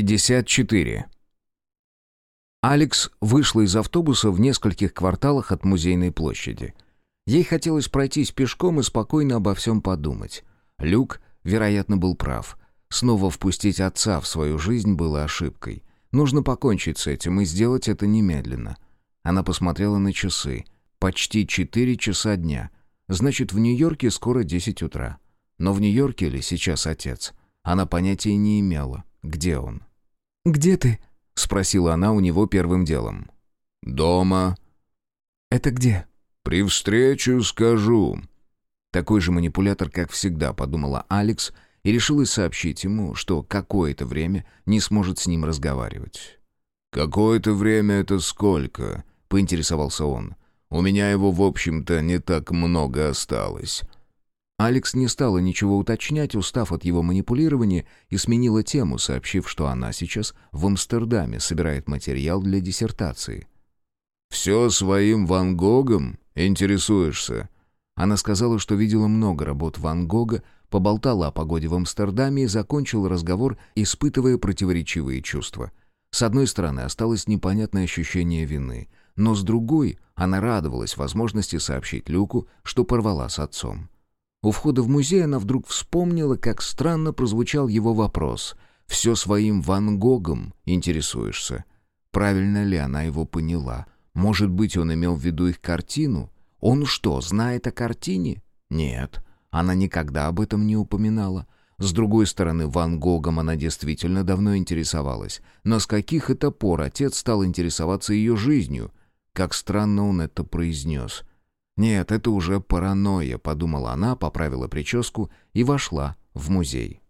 54. Алекс вышла из автобуса в нескольких кварталах от музейной площади. Ей хотелось пройтись пешком и спокойно обо всем подумать. Люк, вероятно, был прав. Снова впустить отца в свою жизнь было ошибкой. Нужно покончить с этим и сделать это немедленно. Она посмотрела на часы. Почти четыре часа дня. Значит, в Нью-Йорке скоро десять утра. Но в Нью-Йорке ли сейчас отец? Она понятия не имела. Где он? «Где ты?» — спросила она у него первым делом. «Дома». «Это где?» «При встрече скажу». Такой же манипулятор, как всегда, подумала Алекс и решила сообщить ему, что какое-то время не сможет с ним разговаривать. «Какое-то время это сколько?» — поинтересовался он. «У меня его, в общем-то, не так много осталось». Алекс не стала ничего уточнять, устав от его манипулирования, и сменила тему, сообщив, что она сейчас в Амстердаме собирает материал для диссертации. «Все своим Ван Гогом интересуешься?» Она сказала, что видела много работ Ван Гога, поболтала о погоде в Амстердаме и закончила разговор, испытывая противоречивые чувства. С одной стороны, осталось непонятное ощущение вины, но с другой она радовалась возможности сообщить Люку, что порвала с отцом. У входа в музей она вдруг вспомнила, как странно прозвучал его вопрос. «Все своим Ван Гогом интересуешься?» Правильно ли она его поняла? Может быть, он имел в виду их картину? Он что, знает о картине? Нет, она никогда об этом не упоминала. С другой стороны, Ван Гогом она действительно давно интересовалась. Но с каких это пор отец стал интересоваться ее жизнью? Как странно он это произнес. «Нет, это уже паранойя», — подумала она, поправила прическу и вошла в музей.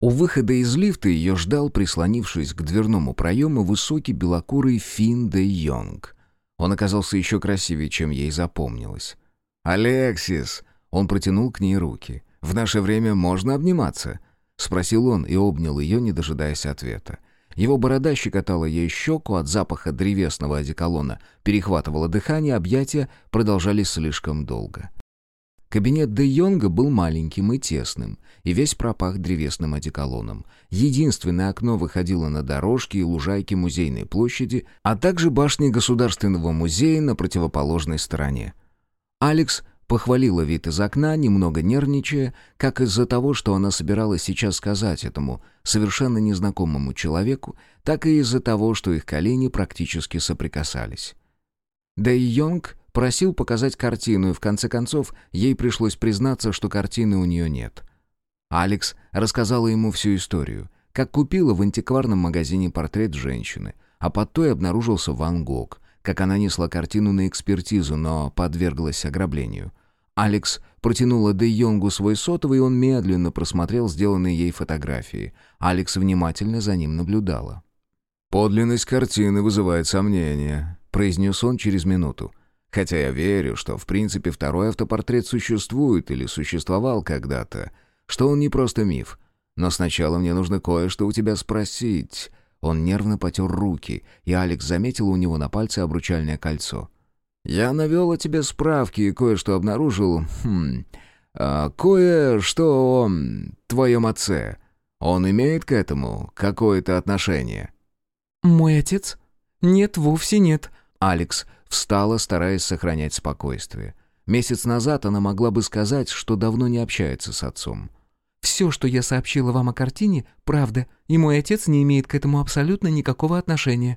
У выхода из лифта ее ждал, прислонившись к дверному проему, высокий белокурый Финн де Йонг. Он оказался еще красивее, чем ей запомнилось. «Алексис!» — он протянул к ней руки. «В наше время можно обниматься?» — спросил он и обнял ее, не дожидаясь ответа. Его борода щекотала ей щеку от запаха древесного одеколона, перехватывало дыхание, объятия продолжались слишком долго. Кабинет Де Йонга был маленьким и тесным, и весь пропах древесным одеколоном. Единственное окно выходило на дорожки и лужайки музейной площади, а также башни Государственного музея на противоположной стороне. Алекс Похвалила вид из окна, немного нервничая, как из-за того, что она собиралась сейчас сказать этому совершенно незнакомому человеку, так и из-за того, что их колени практически соприкасались. Дэй Йонг просил показать картину, и в конце концов ей пришлось признаться, что картины у нее нет. Алекс рассказала ему всю историю, как купила в антикварном магазине портрет женщины, а под той обнаружился Ван Гог — как она несла картину на экспертизу, но подверглась ограблению. Алекс протянула Де Йонгу свой сотовый, и он медленно просмотрел сделанные ей фотографии. Алекс внимательно за ним наблюдала. «Подлинность картины вызывает сомнения», — произнес он через минуту. «Хотя я верю, что в принципе второй автопортрет существует или существовал когда-то, что он не просто миф. Но сначала мне нужно кое-что у тебя спросить. Он нервно потер руки, и Алекс заметил у него на пальце обручальное кольцо. «Я навел о тебе справки и кое-что обнаружил. Хм... А, кое-что о твоем отце. Он имеет к этому какое-то отношение?» «Мой отец? Нет, вовсе нет». Алекс встала, стараясь сохранять спокойствие. Месяц назад она могла бы сказать, что давно не общается с отцом. Все, что я сообщила вам о картине, правда, и мой отец не имеет к этому абсолютно никакого отношения».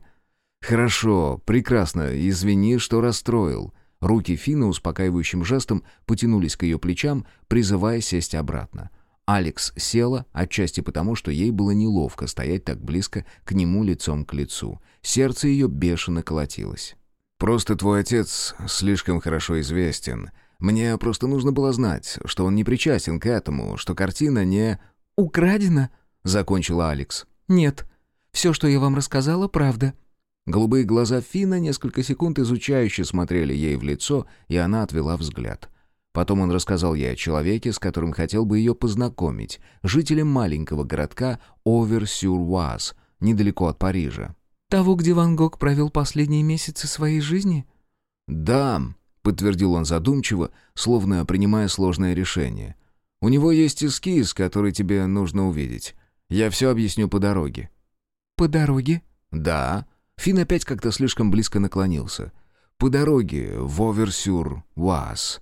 «Хорошо, прекрасно, извини, что расстроил». Руки Фина успокаивающим жестом потянулись к ее плечам, призывая сесть обратно. Алекс села, отчасти потому, что ей было неловко стоять так близко к нему лицом к лицу. Сердце ее бешено колотилось. «Просто твой отец слишком хорошо известен. Мне просто нужно было знать, что он не причастен к этому, что картина не...» «Украдена?» — закончила Алекс. «Нет. Все, что я вам рассказала, правда». Голубые глаза Фина несколько секунд изучающе смотрели ей в лицо, и она отвела взгляд. Потом он рассказал ей о человеке, с которым хотел бы ее познакомить, жителем маленького городка Овер-Сюр-Уаз, недалеко от Парижа. «Того, где Ван Гог провел последние месяцы своей жизни?» «Да», — подтвердил он задумчиво, словно принимая сложное решение. «У него есть эскиз, который тебе нужно увидеть. Я все объясню по дороге». «По дороге?» «Да». Финн опять как-то слишком близко наклонился. «По дороге в Оверсюр-Уаз».